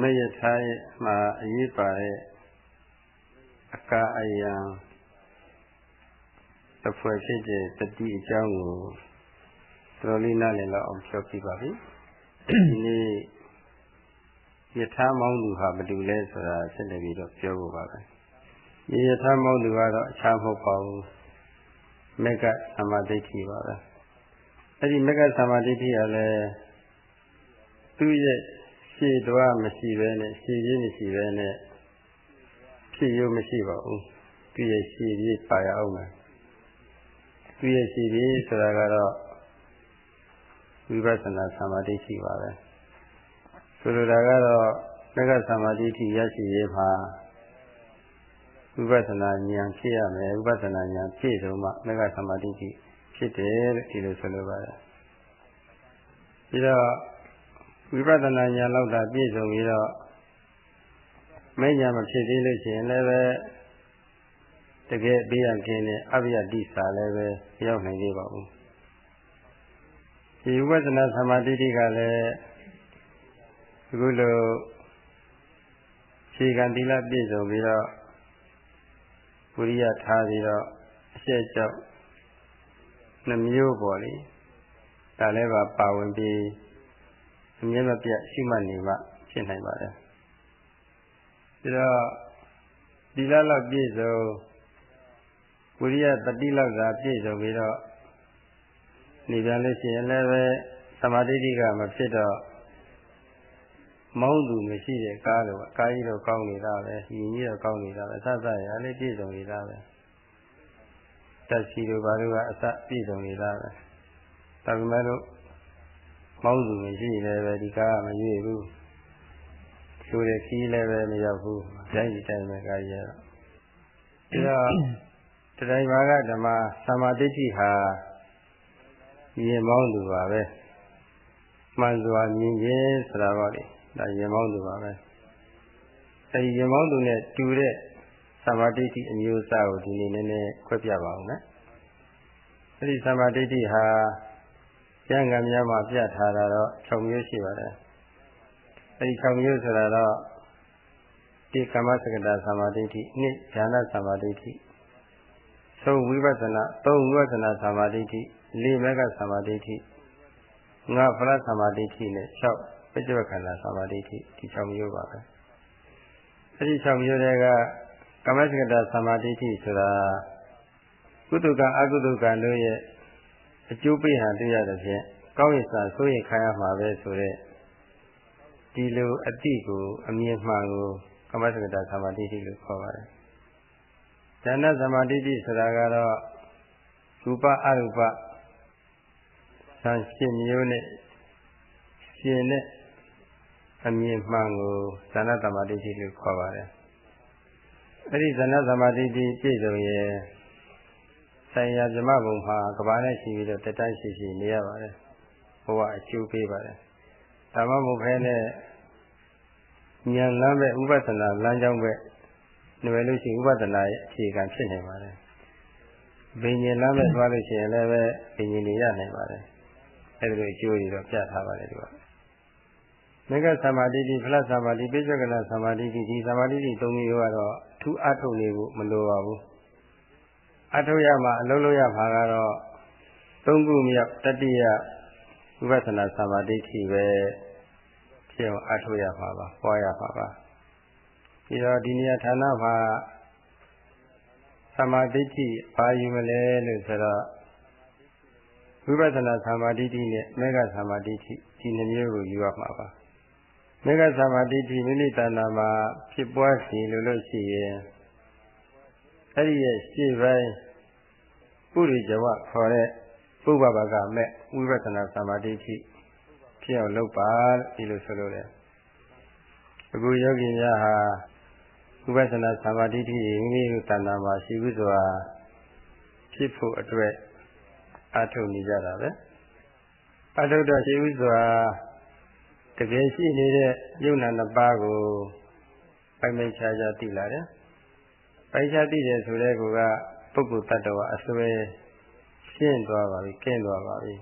မေယထားရဲ့မှာအရေးပါတဲ့အကာအယံတစ်ဖွဲ့ဖြစ်တဲ့တတိအကြောင်းကိုတော်လေးနားလည်လောက်အောင်ပြောပြပါပြီဒီနေ့ယထာမောင်းသူဟာဘယ်သူလဲဆိုတာဆက်လက်ပြီးတော့ပြောဖို့ပါပဲဒီယထာမောင်းသူကတော့အခြားမဟုတ်ပါဘူးမေကသမာဓိဋ္ဌိပါပဲအဲ့ဒီမေကသမာဓိဋ္ဌိကလည်းသူ့ရဲ့ ရှည်တော်မရှိပဲနဲ့ရှည်ကြီးမရှိပဲနဲ့ဖြစ်ရုံမရှိပါဘူးသူ့ရဲ့ရှည်ကြီးပါရအောင်မယ်သူ့ရဲ့ရှည်ကြီးဆိုတာကတော့ဝိပဿနာသမာဓိရှိပါပဲဆိုလိုတာကတော့မေဃသမာဓိရှိရရှိရေးမှာဝိပဿနာဉာဏ်ဖြစ်ရမယ်ဝိပဿနာဉာဏ်ဖြည့်စုံမှမေဃသမာဓိရှိဖြစ်တယ်လို့ဒီလိုဆိုလိုပါတယ်ပြီးတော့ ဝိပဿနာဉာဏ်လောက်သာပြည့်စုံပြီးတော့မဲ့ညာမဖြစ်သေးလို့ရှိရင်လည်းပဲတကယ်ဘေးရကင်းတဲ့အဘိယတိစာလည်းပဲရောက်နိုင်သေးပါဘူးဒီဝိပဿနာသမာဓိတိကလည်းအခုလိုခြေကံသီလပြည့်စုံပြီးတော့ဝိရိယထားပြီးတော့အရှက်ကြောက်နှမျိုးပေါ်လေဒါလည်းပါပါဝင်ပြီး အမြဲမပြတ်ရှိမှနေမှဖြစ်နိုင်ပါတယ်ပြီးတော့သီလလောက်ပြည့်စုံဝိရိယတတိလောက်သာပြည့်စုံပြီးတော့နေပြန်လို့ရှိရင်လည်းပဲသမာဓိတိကမဖြစ်တော့မောင်းသူမရှိတဲ့ကားလို့ကားကြီးတော့ကောင်းနေတာပဲညီကြီးတော့ကောင်းနေတာပဲအစစရလေးပြည့်စုံနေတာပဲတက်စီတို့ဘာလို့ကအစပြည့်စုံနေတာပဲဒါပေမဲ့လို့ မောင်းသူမရှိလည်းပဲဒီကားကမရွေ့ဘူးချိုးတဲ့ခီးလည်းပဲမရောက်ဘူးတိုင်းဒီတိုင်းပဲကားကြီးရတော့ဒါတော့တရားဘာကဓမ္မသမာဓိဋ္ဌိဟာရင်မောင်းသူပါပဲမှန်စွာမြင်ခြင်းဆိုတာပေါ့လေဒါရင်မောင်းသူပါပဲအဲဒီရင်မောင်းသူနဲ့တူတဲ့သမာဓိဋ္ဌိအမျိုးအစားကိုဒီနေ့နည်းနည်းခွဲပြပါအောင်နော်အဲဒီသမာဓိဋ္ဌိဟာ ကျမ်းဂန်များမှာပြထားတာတော့6မျိုးရှိပါတယ်အဲဒီ6မျိုးဆိုတာတော့ဒီကမ္မစကတာသမာဓိဋ္ဌိနှစ်ဉာဏသမာဓိဋ္ဌိသုံးဝိပဿနာသုံးဝိပဿနာသမာဓိဋ္ဌိလေးမကသမာဓိဋ္ဌိငါဖလားသမာဓိဋ္ဌိနဲ့6ပစ္စဝခန္ဓာသမာဓိဋ္ဌိဒီ6မျိုးပါပဲအဲဒီ6မျိုးတွေကကမ္မစကတာသမာဓိဋ္ဌိဆိုတာကုသကအကုသကတို့ရဲ့ အကျိုးပေးဟန်တွေ့ရတဲ့ဖြင့်ကောင်းရစာဆိုရင်ခံရမှာပဲဆိုတဲ့ဒီလိုအတိကိုအမြင်မှန်ကိုကမ္မစကတာသမာဓိဋ္ဌိလို့ခေါ်ပါတယ်။ဉာဏသမာဓိဋ္ဌိဆိုတာကတော့ရူပအရူပဆံရှင်မျိုးနဲ့ရှင်နဲ့အမြင်မှန်ကိုဇာနသမာဓိဋ္ဌိလို့ခေါ်ပါတယ်။အဲဒီဇာနသမာဓိဋ္ဌိပြည့်စုံရဲ့ ဆိုင်ရာဇမဘုံမှာကဘာနဲ့ရှိပြီးတော့တတိုင်းရှိရှိနေရပါတယ်။ဘဝအကျိုးပေးပါတယ်။ဒါမှမဟုတ်ဘဲနဲ့ဉာဏ်လမ်းပဲဥပဒနာလမ်းကြောင်းပဲနေပဲလို့ရှိရင်ဥပဒနာရဲ့အခြေခံဖြစ်နေပါတယ်။ဘိညာဉ်လမ်းပဲသွားလို့ရှိရင်လည်းပဲဘိညာဉ်တွေရနိုင်ပါတယ်။အဲဒီလိုအကျိုးတွေတော့ပြထားပါတယ်ဒီက။မေဃသမာဓိတိဖလားသမာဓိပိဿကနာသမာဓိတိဒီသမာဓိတိ၃မျိုးကတော့ထူးအထုတ်နေဖို့မလိုပါဘူး။ အထုတ်ရမှအလုံးလုံးရမှာကတော့သုံးခုမြောက်တတိယဝိပဿနာသမာဓိတိပဲဖြစ်အောင်အထုတ်ရမှာပါပွားရမှာပါပြီးတော့ဒီနေရာဌာနမှာသမာဓိတိဘာယူမလဲလို့ဆိုတော့ဝိပဿနာသမာဓိတိနဲ့မေဃသမာဓိတိဒီနှမျိုးကိုယူရမှာပါမေဃသမာဓိတိမိမိတဏ္ဍာမှာဖြစ်ပွားစီလို့လို့ရှိရင် အဲ့ဒီရဲ့ရှေ့ပိုင်းပုရိဇဝခေါ်တဲ့ပုဗ္ဗဘာကမဲ့ဝိပဿနာသမာဓိတိဖြစ်အောင်လုပ်ပါဒီလိုဆိုလို့လေအခုယောဂီများဟာဥပဒနာသမာဓိတိမိမိတို့တဏ္ဍာမှာရှိဘူးဆိုတာဖြစ်ဖို့အတွက်အထုတ်နေကြတာပဲအထုတ်တော့ရှိဘူးဆိုတာတကယ်ရှိနေတဲ့ယုံနာနှစ်ပါးကိုပိုင်ပိုင်ခြားခြားသိလာတယ် ပိုင်ခြားသိတယ်ဆိုတဲ့ကောကပုဂ္ဂိုလ်တ attva အစွဲရှင်းသွားပါပြီကျင်းသွားပါပြီ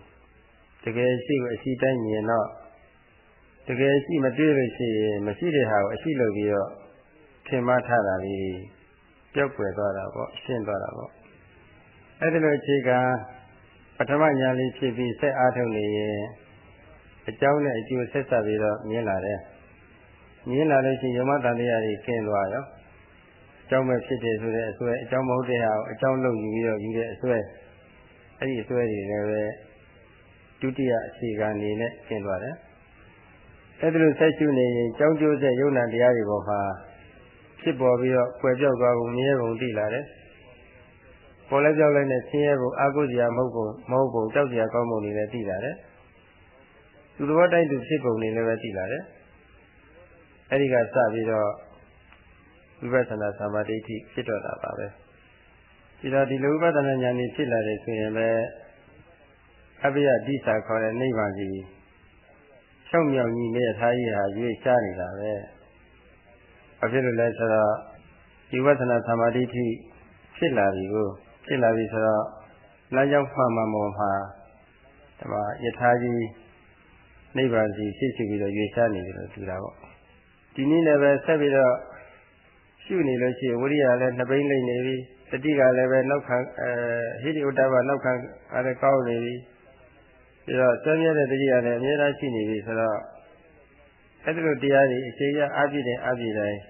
တကယ်ရှိကိုအရှိတိုင်းမြင်တော့တကယ်ရှိမတွေ့လို့ရှိရင်မရှိတဲ့ဟာကိုအရှိလို့ပြီးတော့ထင်မှားထားတာလေးပျောက်ကွယ်သွားတာပေါ့ရှင်းသွားတာပေါ့အဲ့ဒီလိုအခြေခံပထမညာလေးဖြစ်ပြီးဆက်အားထုတ်နေရင်အကြောင်းနဲ့အကျိုးဆက်ဆက်ပြီးတော့မြင်လာတယ်မြင်လာလို့ရှိရင်ယမတန်တရားတွေကျင်းသွားရောအ ကြောင်းပဲဖြစ်တယ်ဆိုတဲ့အစွဲအကြောင်းမဟုတ်တဲ့ဟာကိုအကြောင်းလုပ်ယူပြီးတော့ယူတဲ့အစွဲအဲ့ဒီအစွဲတွေလည်းပဲဒုတိယအခြေခံအနေနဲ့ကျင်းသွားတယ်အဲ့ဒီလိုဆက်ရှုနေရင်ကြောင်းကျိုးဆက်ယုံနာတရားတွေပေါ်မှာဖြစ်ပေါ်ပြီးတော့ကွယ်ပြောက်သွားကုန်မြဲကုန်သိလာတယ်ပေါ်လဲပြောက်လိုက်နဲ့ဆင်းရဲကုန်အာကိုစရာမဟုတ်ကုန်မဟုတ်ကုန်တောက်စရာကောင်းပုံတွေလည်းသိလာတယ်သူတော်တိုင်းသူဖြစ်ပုံတွေလည်းပဲသိလာတယ်အဲ့ဒီကစပြီးတော့ ဝိပဿနာသမာဓိဖြစ်တော့တာပါပဲဒီတော့ဒီလိုဝိပဿနာဉာဏ်ကြီးဖြစ်လာတယ်ဆိုရင်ပဲအပိယတိစာခေါ်တဲ့နိဗ္ဗာန်ကြီး၆မြောက်ကြီးနဲ့ထားကြီးဟာရွေးရှားနေတာပဲဘာဖြစ်လို့လဲဆိုတော့ဒီဝိပဿနာသမာဓိဖြစ်လာပြီကိုဖြစ်လာပြီဆိုတော့လမ်းကြောင်းမှန်မှန်ပေါ်မှာဒီမှာယထာကြီးနိဗ္ဗာန်စီဖြစ်ရှိပြီးတော့ရွေးရှားနေတယ်လို့ပြောတာပေါ့ဒီနည်းလည်းပဲဆက်ပြီးတော့ ရှုနေလို့ရှိရင်ဝိရိယလည်းနှစ်ပိန်းလိမ့်နေပြီတတိကလည်းပဲနောက်ခံအဲဟိတိဥတ္တဘနောက်ခံအဲဒါကောင်းနေပြီပြီးတော့ဆွဲမြဲတဲ့တတိကလည်းအများအားရှိနေပြီဆိုတော့အဲ့ဒီလိုတရားတွေအခြေရအပြည့်နဲ့အပြည့်တိုင်း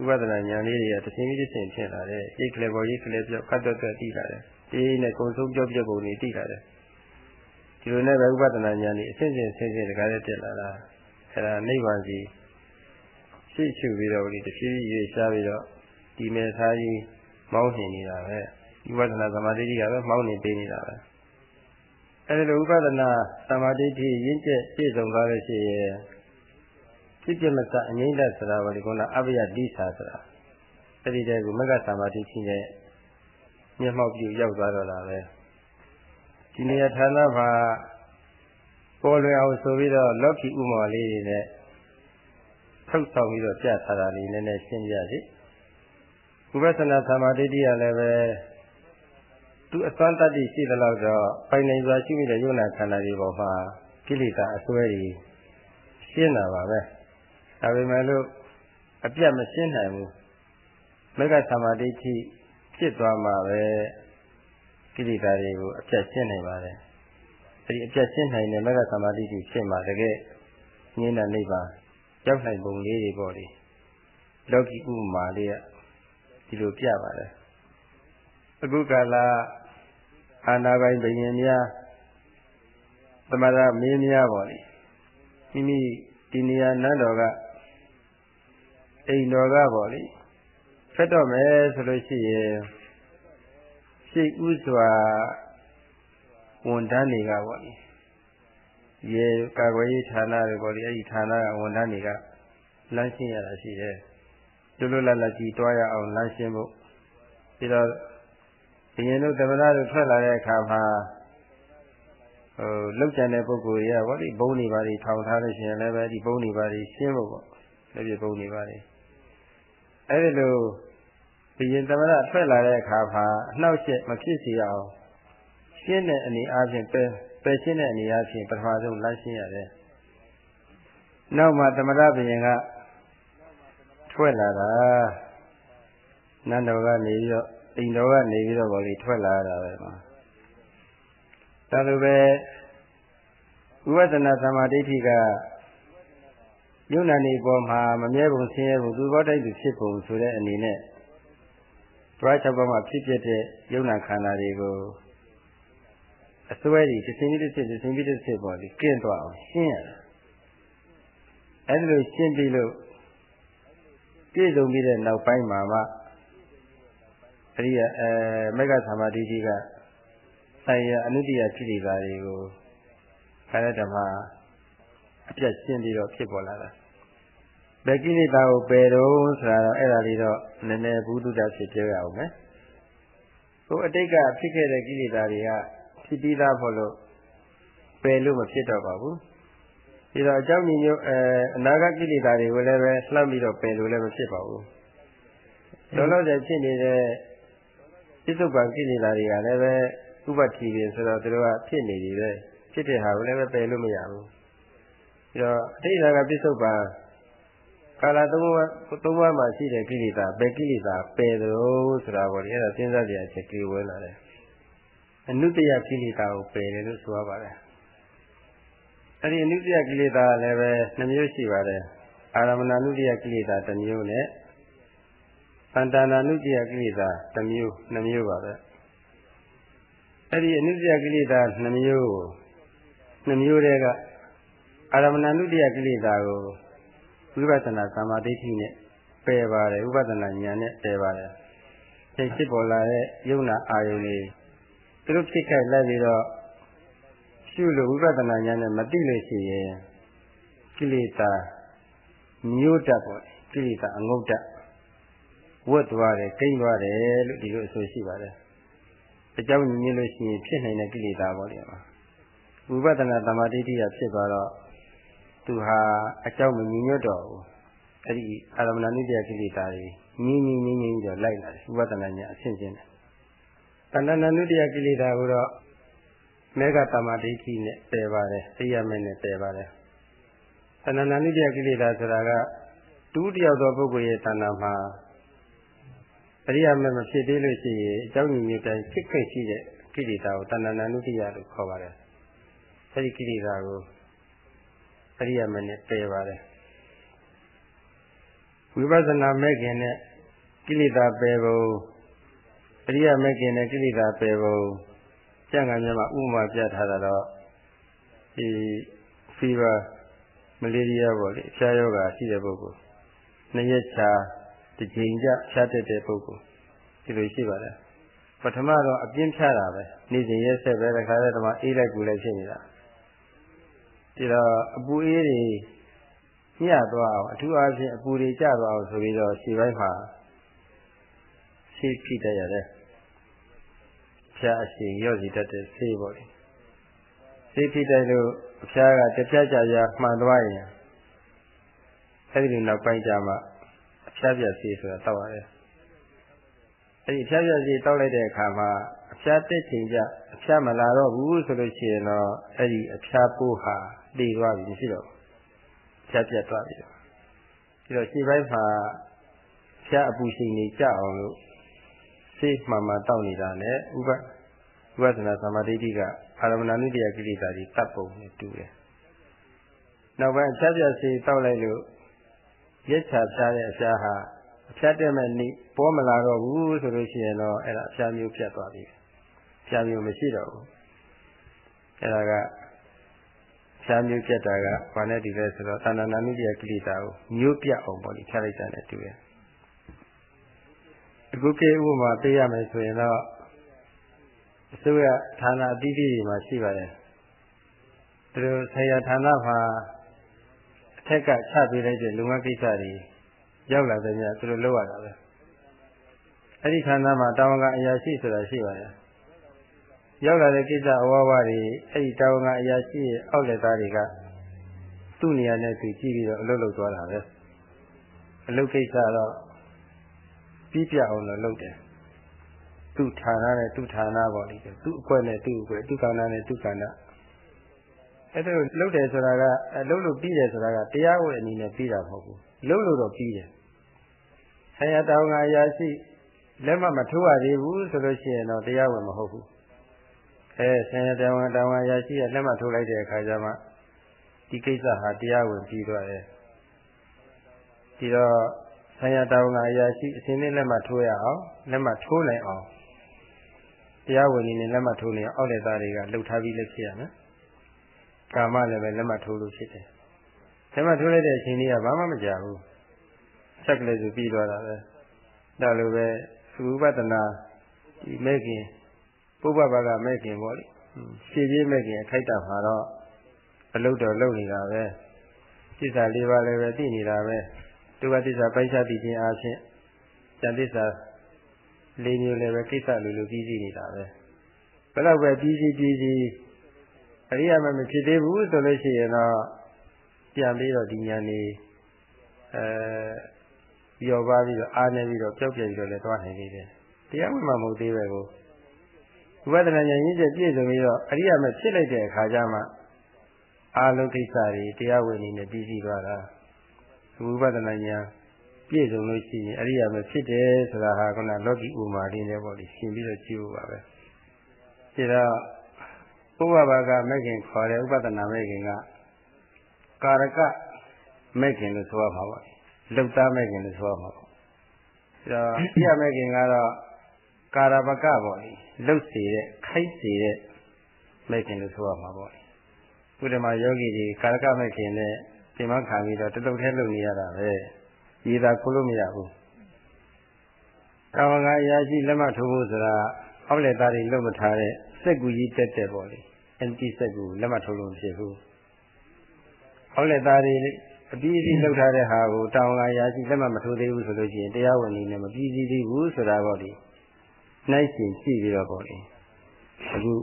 ဥပဒနာဉာဏ်လေးတွေကတစ်ဆင့်ပြီးတစ်ဆင့်ဖြစ်လာတယ်အိတ်ကလေးပေါ်ရိတ်ကလေးပြောက်ကတ်တော့တက်တည်လာတယ်ဒီနဲ့ကုံဆုံးပြောပြောပုံတွေတည်လာတယ်ဒီလိုနဲ့ပဲဥပဒနာဉာဏ်တွေအစဉ်စဉ်ဆင်းဆင်းတကားလေးတက်လာတာအဲ့ဒါနိဗ္ဗာန်ကြီး ရှိချူပြီးတော့ဒီတဖြည်းဖြည်းရွေ့ရှားပြီးတော့ဒီမဲ့သားကြီးမောင်းနေနေတာပဲဥပဒနာသမာဓိကြီးကပဲမောင်းနေပေးနေတာပဲအဲဒီလိုဥပဒနာသမာဓိကြီးရင့်ကျက်ပြည့်စုံသွားလို့ရှိရင်ဖြစ်ပြမစအငိမ့်တဲ့ဆိုတာဘာဒီကုလားအဘယတိသာဆိုတာအဲ့ဒီတည်းကမဂ္ဂသမာဓိကြီးနဲ့မျက်မှောက်ပြုရောက်သွားတော့တာပဲဒီနေရာဌာနမှာပေါ်လွင်အောင်ဆိုပြီးတော့လောကီဥမာလေးတွေနဲ့ ထုတ်ဆောင်ပြီးတော့ပြထားတာလေးနည်းနည်းရှင်းပြစီဥပဿနာသမာဓိတရားလည်းပဲသူအစွမ်းတတ္တိရှိသလောက်တော့ပိုင်နိုင်စွာရှိမိတဲ့ယုံနာခန္ဓာတွေပေါ်မှာကိလေသာအစွဲတွေရှင်းတာပါပဲဒါပေမဲ့လို့အပြတ်မရှင်းနိုင်ဘူးမေဃသမာဓိဖြစ်သွားမှာပဲကိလေသာတွေကိုအပြတ်ရှင်းနိုင်ပါတယ်အဲဒီအပြတ်ရှင်းနိုင်တဲ့မေဃသမာဓိဖြစ်မှာတကယ်ငြင်းတဲ့နိဗ္ဗာန် ရောက်နိုင်ပုံလေးတွေပေါ့လေလောကီဥပမာလေးကဒီလိုပြပါတယ်အခုကာလအာနာပိုင်ဘယင်များသမရမင်းများပေါ့လေမိမိဒီနေရာနန်းတော်ကအိမ်တော်ကပေါ့လေဖက်တော့မယ်ဆိုလို့ရှိရင်ရှိဥစွာဝန်ထမ်းတွေကပေါ့လေ ရေကာကွယ်ရေးဌာနတွေပေါ့လေအဲ့ဒီဌာနကဝန်ထမ်းတွေကလမ်းရှင်းရတာရှိတယ်လွတ်လွတ်လပ်လပ်ကြီးတွားရအောင်လမ်းရှင်းဖို့ပြီးတော့ဘုရင်တို့သမဏတို့ထွက်လာတဲ့အခါမှာဟိုလောက်ကျန်တဲ့ပုဂ္ဂိုလ်တွေကဗောဒီဘုံနေပါလိထောင်ထားလို့ရှိရင်လည်းပဲဒီဘုံနေပါလိရှင်းဖို့ပေါ့လည်းပြဘုံနေပါလိအဲ့ဒီလိုဘုရင်သမဏထွက်လာတဲ့အခါမှာအနှောက်အယှက်မဖြစ်စေအောင်ရှင်းတဲ့အနေအားဖြင့်ပဲ ပယ်ရှင်းတဲ့အနေအားဖြင့်ပထမဆုံးလမ်းရှင်းရတယ်နောက်မှသမဏဘုရင်ကထွက်လာတာနန်းတော်ကနေပြီးတော့အိမ်တော်ကနေပြီးတော့ဗောလေထွက်လာတာပဲမှာဒါလိုပဲဝိပဿနာသမာဓိဋ္ဌိကယုံနာနေပေါ်မှာမမြဲပုံဆင်းရဲပုံသူဘောတိုက်သူဖြစ်ပုံဆိုတဲ့အနေနဲ့တွားချက်ပေါ်မှာဖြစ်ဖြစ်တဲ့ယုံနာခန္ဓာတွေကို အစွဲတွေတစ်စင်းပြီးတစ်စင်းတစ်စင်းပြီးတစ်စင်းပေါ်ပြီးကျင့်သွားအောင်ရှင်းရတာအဲဒီလိုရှင်းပြီးလို့ပြည့်စုံပြီးတဲ့နောက်ပိုင်းမှာမှအရိယအဲမေဃသမာဓိကြီးကဆိုင်ရအနုတ္တိယဖြစ်နေတာတွေကိုခန္ဓာဓမ္မအပြတ်ရှင်းပြီးတော့ဖြစ်ပေါ်လာတာဘယ်ကိလေသာကိုပယ်တော့ဆိုတာတော့အဲ့ဒါလေးတော့နည်းနည်းဘုဒ္ဓတာဖြစ်ပြောရအောင်မယ်ဟိုအတိတ်ကဖြစ်ခဲ့တဲ့ကိလေသာတွေက ဖြစ်ပြီးသားဖို့လို့ပယ်လို့မဖြစ်တော့ပါဘူးဒီတော့အကြောင်းညို့အဲအနာဂတ်ကိလေသာတွေကိုလည်းပဲလှမ်းပြီးတော့ပယ်လို့လည်းမဖြစ်ပါဘူးလောလောဆယ်ဖြစ်နေတဲ့ပြစ္ဆုတ်ပံကိလေသာတွေကလည်းပဲဥပတိတွေဆိုတော့သူတို့ကဖြစ်နေပြီပဲဖြစ်တဲ့ဟာကိုလည်းပဲပယ်လို့မရဘူးပြီးတော့အတိတ်ကပြစ္ဆုတ်ပံကာလသုံးပါးသုံးပါးမှာရှိတဲ့ကိလေသာဘယ်ကိလေသာပယ်သလိုဆိုတာပေါ့လေအဲ့ဒါစဉ်းစားကြရချက်ကြည့်ဝင်လာတယ် အနုတ္တယကိလေသာကိုပယ်တယ်လို့ဆိုရပါတယ်အဲ့ဒီအနုတ္တယကိလေသာလည်းပဲနှမျိုးရှိပါတယ်အာရမဏနုတ္တယကိလေသာတစ်မျိုးနဲ့သန္တာနာနုတ္တယကိလေသာတစ်မျိုးနှမျိုးပါပဲအဲ့ဒီအနုတ္တယကိလေသာနှမျိုးကိုနှမျိုးတည်းကအာရမဏနုတ္တယကိလေသာကိုဝိပဿနာသမာဓိဋ္ဌိနဲ့ပယ်ပါတယ်ဝိပဿနာဉာဏ်နဲ့ပယ်ပါတယ်စိတ်ဖြစ်ပေါ်လာတဲ့ယုံနာအာယုန်တွေ သူတို့ဖြစ်ခဲ့လိုက်ပြီးတော့ရှုလို့ဝိပဿနာဉာဏ်နဲ့မသိလို့ရှိရင်ကိလေသာမျိုးတတ်ပေါ့ကိလေသာအငုတ်တတ်ဝတ်သွားတယ်ကိန်းသွားတယ်လို့ဒီလိုအဆိုရှိပါတယ်အကြောင်းညင်းလို့ရှိရင်ဖြစ်နိုင်တဲ့ကိလေသာပေါ့လေဝိပဿနာသမာဓိဋ္ဌိကဖြစ်သွားတော့သူဟာအကြောင်းမညီညွတ်တော့ဘူးအဲ့ဒီအာရမဏနိတ္တကိလေသာတွေငင်းငင်းငင်းငင်းပြီးတော့လိုက်လာတယ်ဝိပဿနာဉာဏ်အဆင့်ချင်းတယ် တဏ္ဍနာနုတ္တကိလေသာကိုတော့မေဃတမဒိဋ္ဌိနဲ့ပယ်ပါတယ်သိရမယ်နဲ့ပယ်ပါတယ်တဏ္ဍနာနုတ္တကိလေသာဆိုတာကတူးတယောက်သောပုဂ္ဂိုလ်ရဲ့တဏ္ဍာမှာအရိယာမမဖြစ်သေးလို့ရှိရင်အကြောင်းညွှန်မြတိုင်းဖြစ်ခဲ့ရှိတဲ့ကိလေသာကိုတဏ္ဍနာနုတ္တယလို့ခေါ်ပါတယ်အဲဒီကိလေသာကိုအရိယာမနဲ့ပယ်ပါတယ်ဝိပဿနာမဲ့ခင်နဲ့ကိလေသာပယ်ဖို့ အရိယာမဲ့ခင်နဲ့ကိလေသာပယ်ဖို့ကျန်ကမြတ်မှာဥပမာပြထားတာတော့ဒီဖီဗာမလေးရီးယားပေါ့လေအဖျားယောဂါရှိတဲ့ပုဂ္ဂိုလ်နှစ်ရက်ချာတစ်ချိန်ကြဖြားတတ်တဲ့ပုဂ္ဂိုလ်ဒီလိုရှိပါတယ်ပထမတော့အပြင်းဖြားတာပဲနေ့စဉ်ရက်ဆက်ပဲတခါတည်းတမအေးလိုက်ကူလိုက်ဖြစ်နေတာဒီတော့အပူအေးတွေညှသွားအောင်အထူးအားဖြင့်အပူတွေကျသွားအောင်ဆိုပြီးတော့ခြေပိုင်းမှာ ဆေးဖိတတ်ရတယ်ဖြားအရှိရော့စီတတ်တဲ့ဆေးပေါ့လေဆေးဖိတတ်လို့အဖြားကတပြတ်ကြကြမှန်သွားရင်အဲဒီနောက်ပိုင်းကျမှအဖြားပြဆေးဆိုတာတောက်ရတယ်အဲဒီအဖြားပြဆေးတောက်လိုက်တဲ့အခါမှာအဖြားတက်ချိန်ကျအဖြားမလာတော့ဘူးဆိုလို့ရှိရင်တော့အဲဒီအဖြားပိုးဟာတည်သွားပြီမရှိတော့ဘူးဖြတ်ပြတ်သွားပြီဒီတော့ခြေပိုင်းမှာဖြတ်အပူရှိန်နေကြအောင်လို့ စိတ်မှန်မှန်တောက်နေတာနဲ့ဥပဝိပဿနာသမာဓိတိကအာရမဏနုတ္တယကိလေသာတွေတတ်ပုံနဲ့တူတယ်နောက်ပိုင်းဖြတ်ပြတ်စေတောက်လိုက်လို့ရက်ချဖြားတဲ့အဖြားဟာအဖြတ်တဲ့မဲ့နေပေါ်မလာတော့ဘူးဆိုလို့ရှိရင်တော့အဲ့ဒါအဖြားမျိုးပြတ်သွားပြီဖြားမျိုးမရှိတော့ဘူးအဲ့ဒါကဖြားမျိုးပြတ်တာကဘာနဲ့ဒီလဲဆိုတော့သန္တာနာနုတ္တိယကိလေသာကိုမျိုးပြတ်အောင်ပေါ့လေဖြားလိုက်တာနဲ့တူတယ် အခုကေဥပမာပေးရမယ်ဆိုရင်တော့အစိုးရဌာနအသီးသီးတွေမှာရှိပါတယ်သူတို့ဆရာဌာနမှာအထက်ကချပေးလိုက်တဲ့လူငန်းကိစ္စတွေရောက်လာတဲ့ညသူတို့လုပ်ရတာပဲအဲ့ဒီဌာနမှာတာဝန်ကအရာရှိဆိုတာရှိပါတယ်ရောက်လာတဲ့ကိစ္စအဝဝတွေအဲ့ဒီတာဝန်ကအရာရှိရဲ့အောက်လက်သားတွေကသူ့နေရာနဲ့သူကြည့်ပြီးတော့အလုပ်လုပ်သွားတာပဲအလုပ်ကိစ္စတော့ ပြီးပြအောင်လို့လုပ်တယ်သူ့ဌာနနဲ့သူ့ဌာနပေါ့လေသူ့အကွက်နဲ့သူ့အကွက်သူ့ကဏ္ဍနဲ့သူ့ကဏ္ဍအဲ့ဒါလုပ်တယ်ဆိုတာကအလုပ်လို့ပြီးတယ်ဆိုတာကတရားဝင်အနေနဲ့ပြီးတာမဟုတ်ဘူးလုပ်လို့တော့ပြီးတယ်ဆရာတောင်းကအရာရှိလက်မမထိုးရသေးဘူးဆိုလို့ရှိရင်တော့တရားဝင်မဟုတ်ဘူးအဲဆရာတောင်းကတောင်းကအရာရှိကလက်မထိုးလိုက်တဲ့အခါကျမှဒီကိစ္စဟာတရားဝင်ပြီးသွားတယ်ဒီတော့ ဆရာတောင်းကအရာရှိအစဉ်နဲ့လက်မထိုးရအောင်လက်မထိုးနိုင်အောင်တရားဝင်နေလက်မထိုးနေအောင်အောက်လက်သားတွေကလှုပ်ထားပြီးလက်ဖြစ်ရမယ်ကာမလည်းပဲလက်မထိုးလို့ဖြစ်တယ်လက်မထိုးလိုက်တဲ့အချိန်လေးကဘာမှမကြဘူးဆက်ကလေးဆိုပြီးသွားတာပဲဒါလိုပဲသုဘဒနာဒီမဲ့ခင်ပုဗ္ဗဘာကမဲ့ခင်ပေါ့လေရှည်ပြေးမဲ့ခင်အခိုက်တာမှာတော့အလုတ်တော်လုပ်နေတာပဲသစ္စာ၄ပါးလည်းပဲသိနေတာပဲ ဒုက္ခသစ္စာပိုက်ခြားသိခြင်းအားဖြင့်ဉာဏ်သစ္စာ၄မျိုးလည်းပဲကိစ္စလိုလိုပြီးစီးနေတာပဲဘယ်တော့ပဲပြီးစီးပြီးစီးအရိယာမမဖြစ်သေးဘူးဆိုလို့ရှိရင်တော့ပြန်ပြီးတော့ဒီဉာဏ်นี่အဲပြောပါပြီးတော့အားနေပြီးတော့ပျောက်ပြဲပြီးတော့လည်းသွားနိုင်နေတယ်တရားဝင်မှမဟုတ်သေးပဲကိုဝိပဿနာဉာဏ်ရင်းချက်ပြည့်စုံပြီးတော့အရိယာမဖြစ်လိုက်တဲ့အခါကျမှအာလုံးကိစ္စတွေတရားဝင်နေနဲ့ပြီးစီးသွားတာ ဝိပဿနာဉာဏ်ပြည့်စုံလို့ရှိရင်အရိယာမဖြစ်တယ်ဆိုတာဟာကလောကီဥမာလေးနဲ့ပေါ့လေရှင်းပြီးတော့ကြည့်ဖို့ပါပဲဒါတော့ဥပဘာကမဲ့ခင်ခေါ်တဲ့ဥပဒနာမဲ့ခင်ကကာရကမဲ့ခင်လို့ဆိုရမှာပေါ့လုတ်သားမဲ့ခင်လို့ဆိုရမှာပေါ့ဒါတော့ပြမဲ့ခင်ကတော့ကာရပကပေါ့လေလုတ်စီတဲ့ခိုက်စီတဲ့မဲ့ခင်လို့ဆိုရမှာပေါ့ဥဒ္ဓမာယောဂီကြီးကာရကမဲ့ခင်နဲ့ ပြင်မခံပြီးတော့တတုတ်ထဲလုပ်နေရတာပဲရည်သာခုလို့မရဘူးကာဝကအရာရှိလက်မထိုးဖို့ဆိုတာအောက်လက်သားတွေလုံမထားတဲ့စက်ကူကြီးတက်တက်ပေါ့လေအန်တီစက်ကူလက်မထိုးလို့မဖြစ်ဘူးအောက်လက်သားတွေအပြီးအစီလောက်ထားတဲ့ဟာကိုတောင်လာရာရှိလက်မမထိုးသေးဘူးဆိုလို့ရှိရင်တရားဝင်နေနဲ့မပြီးစီးသေးဘူးဆိုတာပေါ့လေနိုင်ရှင်ကြည့်ပြီးတော့ပေါ့လေအခု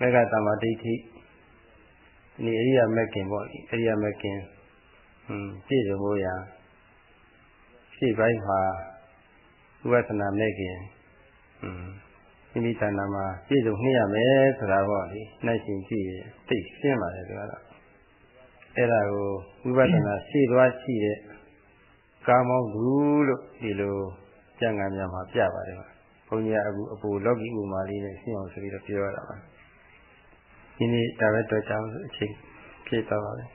မက္ကသမ္မာဒိဋ္ဌိ ဒီအရိယာမက္ခင်ပေါ့လေအရိယာမက္ခင်ဟွန်းပြည့်စုံဖို့ရာရှေ့ပိုင်းမှာဝိပဿနာမက္ခင်ဟွန်းမိမိတဏ္ဍာမှာပြည့်စုံနှိရမယ်ဆိုတာပေါ့လေနိုင်ရှင်ကြည့်ရသိရှင်းပါတယ်ဒီကတော့အဲ့ဒါကိုဝိပဿနာရှေ့သွားရှိတဲ့ကာမောင်းသူလို့ဒီလိုကျန်ကံများမှာပြပါတယ်ဘုန်းကြီးကအခုအပူလောကီဥမာလေးနဲ့ရှင်းအောင်ဆိုပြီးတော့ပြောရတာပါ ဒီနေ့ဒါပဲတော့ကြောင်းအချိန်ဖြည့်သွားပါမယ်